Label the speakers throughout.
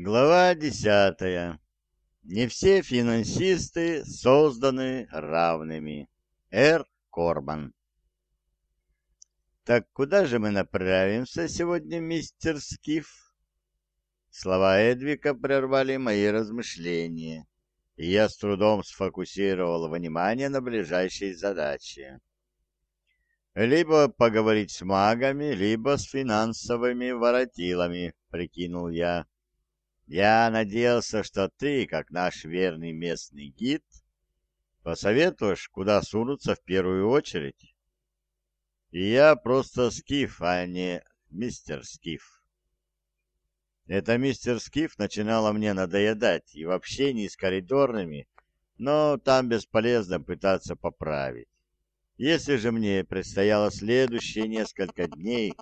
Speaker 1: Глава десятая. Не все финансисты созданы равными. Р. Корбан. «Так куда же мы направимся сегодня, мистер Скиф?» Слова Эдвика прервали мои размышления, и я с трудом сфокусировал внимание на ближайшей задаче. «Либо поговорить с магами, либо с финансовыми воротилами», — прикинул я. Я надеялся, что ты, как наш верный местный гид, посоветуешь, куда сунуться в первую очередь. И я просто Скиф, а не мистер Скиф. Это мистер Скиф начинало мне надоедать и в общении с коридорными, но там бесполезно пытаться поправить. Если же мне предстояло следующие несколько дней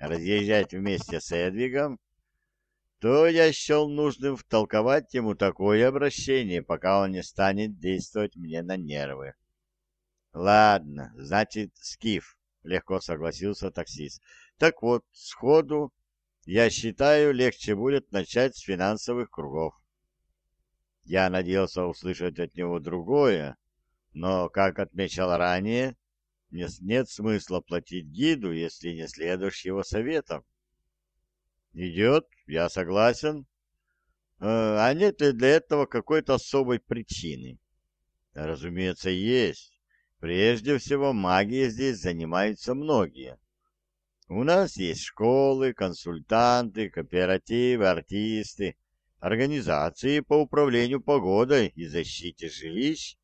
Speaker 1: разъезжать вместе с Эдвигом, то я счел нужным втолковать ему такое обращение, пока он не станет действовать мне на нервы. «Ладно, значит, Скиф», — легко согласился таксист. «Так вот, сходу, я считаю, легче будет начать с финансовых кругов». Я надеялся услышать от него другое, но, как отмечал ранее, нет смысла платить гиду, если не следуешь его советам. Идет, я согласен. Э, а нет ли для этого какой-то особой причины? Разумеется, есть. Прежде всего, магией здесь занимаются многие. У нас есть школы, консультанты, кооперативы, артисты, организации по управлению погодой и защите жилищ,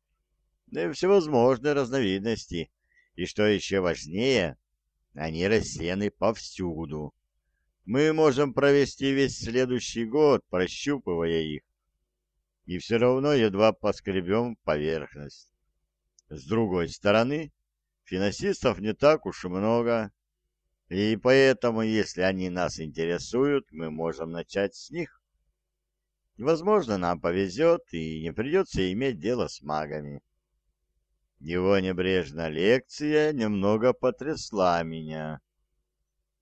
Speaker 1: да и всевозможные разновидности. И что еще важнее, они рассеяны повсюду. Мы можем провести весь следующий год, прощупывая их, и все равно едва поскребем поверхность. С другой стороны, финансистов не так уж и много, и поэтому, если они нас интересуют, мы можем начать с них. Возможно, нам повезет, и не придется иметь дело с магами. Его небрежная лекция немного потрясла меня.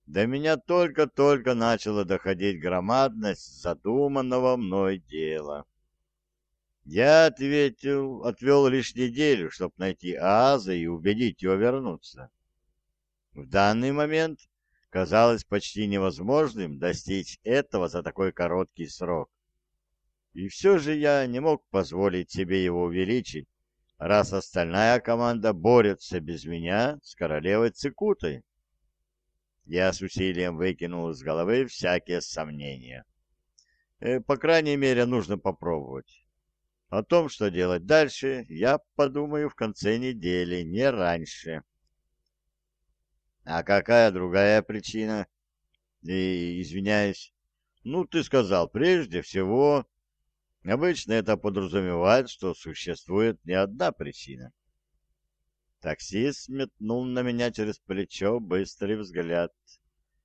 Speaker 1: До меня только-только начала доходить громадность задуманного мной дела. Я ответил, отвел лишь неделю, чтобы найти Ааза и убедить его вернуться. В данный момент казалось почти невозможным достичь этого за такой короткий срок. И все же я не мог позволить себе его увеличить, раз остальная команда борется без меня с королевой Цикутой. Я с усилием выкинул из головы всякие сомнения. Э, по крайней мере, нужно попробовать. О том, что делать дальше, я подумаю в конце недели, не раньше. А какая другая причина? И, извиняюсь. Ну, ты сказал, прежде всего, обычно это подразумевает, что существует не одна причина. Таксист метнул на меня через плечо быстрый взгляд.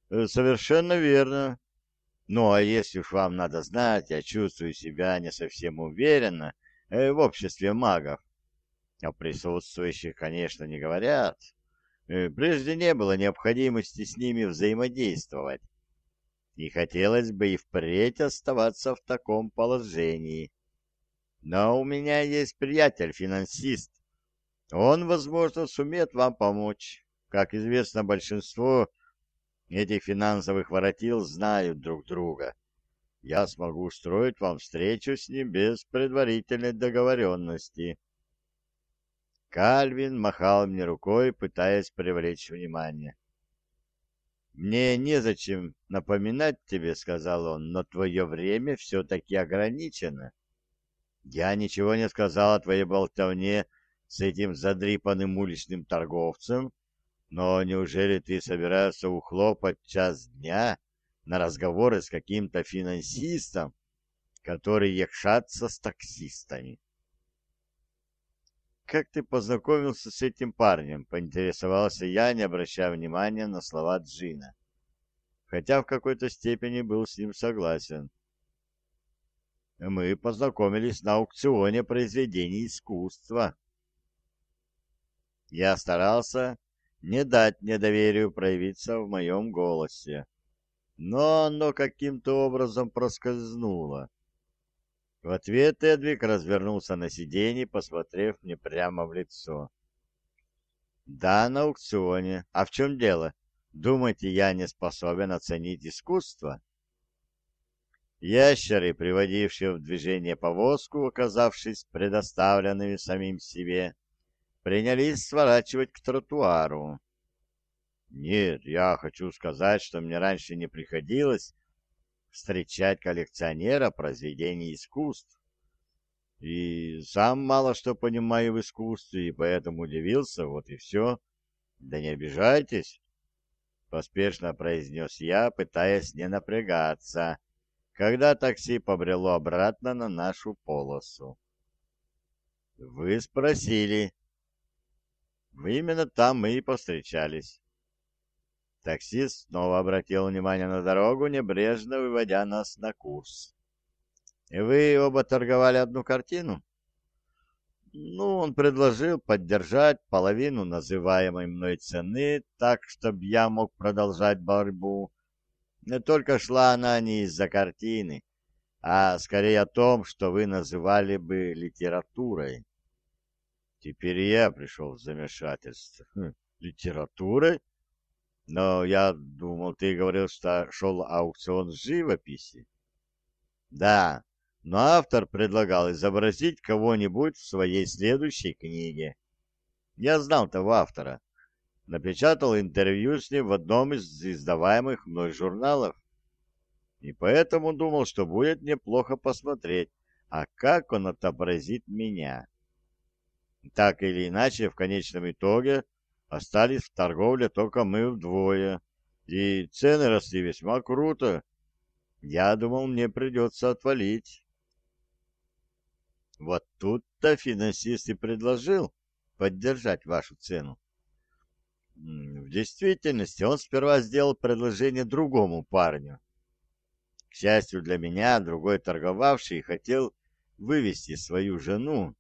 Speaker 1: «Э, «Совершенно верно. Ну, а если уж вам надо знать, я чувствую себя не совсем уверенно э, в обществе магов. О присутствующих, конечно, не говорят. Э, прежде не было необходимости с ними взаимодействовать. И хотелось бы и впредь оставаться в таком положении. Но у меня есть приятель-финансист, он, возможно, сумеет вам помочь. Как известно, большинство этих финансовых воротил знают друг друга. Я смогу устроить вам встречу с ним без предварительной договоренности. Кальвин махал мне рукой, пытаясь привлечь внимание. «Мне незачем напоминать тебе, — сказал он, — но твое время все-таки ограничено. Я ничего не сказал о твоей болтовне с этим задрипанным уличным торговцем, но неужели ты собираешься ухлопать час дня на разговоры с каким-то финансистом, который якшатся с таксистами? «Как ты познакомился с этим парнем?» — поинтересовался я, не обращая внимания на слова Джина, хотя в какой-то степени был с ним согласен. «Мы познакомились на аукционе произведений искусства», я старался не дать недоверию проявиться в моем голосе. но оно каким-то образом проскользнуло. В ответ Эдвик развернулся на сиденье, посмотрев мне прямо в лицо. «Да, на аукционе. А в чем дело? Думаете, я не способен оценить искусство?» Ящеры, приводившие в движение повозку, оказавшись предоставленными самим себе, принялись сворачивать к тротуару. Нет, я хочу сказать, что мне раньше не приходилось встречать коллекционера произведений искусств. И сам мало что понимаю в искусстве, и поэтому удивился, вот и все. Да не обижайтесь, — поспешно произнес я, пытаясь не напрягаться, когда такси побрело обратно на нашу полосу. Вы спросили. Именно там мы и повстречались. Таксист снова обратил внимание на дорогу, небрежно выводя нас на курс. «Вы оба торговали одну картину?» «Ну, он предложил поддержать половину называемой мной цены, так, чтобы я мог продолжать борьбу. Не только шла она не из-за картины, а скорее о том, что вы называли бы литературой». Теперь я пришел в замешательство. Хм, «Литературой?» Но я думал, ты говорил, что шел аукцион живописи. Да, но автор предлагал изобразить кого-нибудь в своей следующей книге. Я знал того автора. Напечатал интервью с ним в одном из издаваемых мной журналов. И поэтому думал, что будет неплохо посмотреть, а как он отобразит меня. Так или иначе, в конечном итоге Остались в торговле только мы вдвое, и цены росли весьма круто. Я думал, мне придется отвалить. Вот тут-то финансист и предложил поддержать вашу цену. В действительности он сперва сделал предложение другому парню. К счастью для меня, другой торговавший хотел вывести свою жену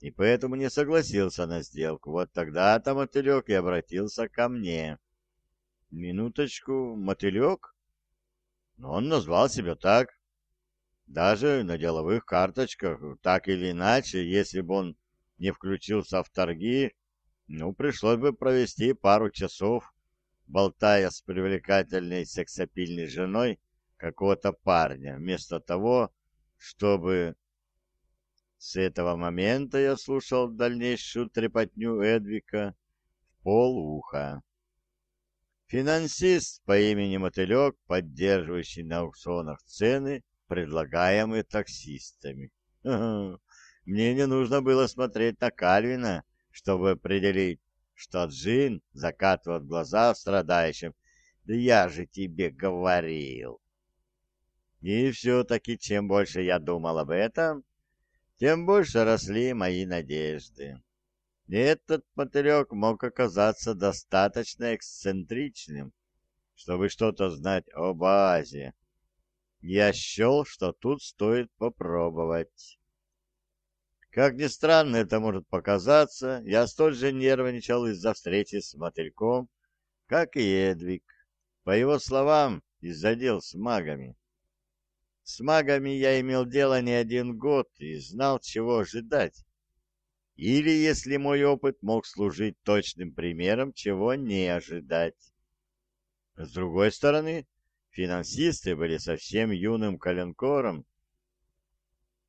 Speaker 1: и поэтому не согласился на сделку. Вот тогда-то мотылек и обратился ко мне. Минуточку, мотылек? Но он назвал себя так. Даже на деловых карточках, так или иначе, если бы он не включился в торги, ну, пришлось бы провести пару часов, болтая с привлекательной сексапильной женой какого-то парня, вместо того, чтобы с этого момента я слушал дальнейшую трепотню Эдвика в полуха. Финансист по имени Мотылек, поддерживающий на аукционах цены, предлагаемые таксистами. Мне не нужно было смотреть на Кальвина, чтобы определить, что Джин закатывает глаза страдающим. Да я же тебе говорил. И все-таки, чем больше я думал об этом, тем больше росли мои надежды. Этот мотылек мог оказаться достаточно эксцентричным, чтобы что-то знать о базе. Я счел, что тут стоит попробовать. Как ни странно это может показаться, я столь же нервничал из-за встречи с мотыльком, как и Эдвик. По его словам, из-за дел с магами. С магами я имел дело не один год и знал, чего ожидать. Или, если мой опыт мог служить точным примером, чего не ожидать. С другой стороны, финансисты были совсем юным коленкором.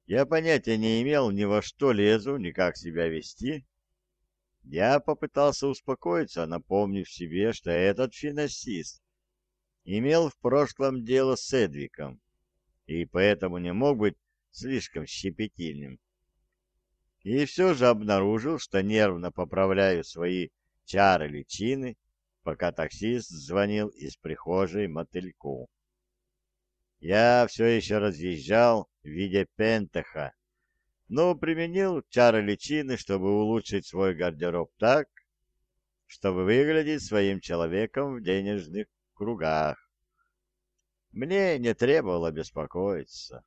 Speaker 1: Я понятия не имел ни во что лезу, ни как себя вести. Я попытался успокоиться, напомнив себе, что этот финансист имел в прошлом дело с Эдвиком и поэтому не мог быть слишком щепетильным. И все же обнаружил, что нервно поправляю свои чары-личины, пока таксист звонил из прихожей мотыльку. Я все еще разъезжал в виде пентаха, но применил чары личины, чтобы улучшить свой гардероб так, чтобы выглядеть своим человеком в денежных кругах. Мне не требовало беспокоиться.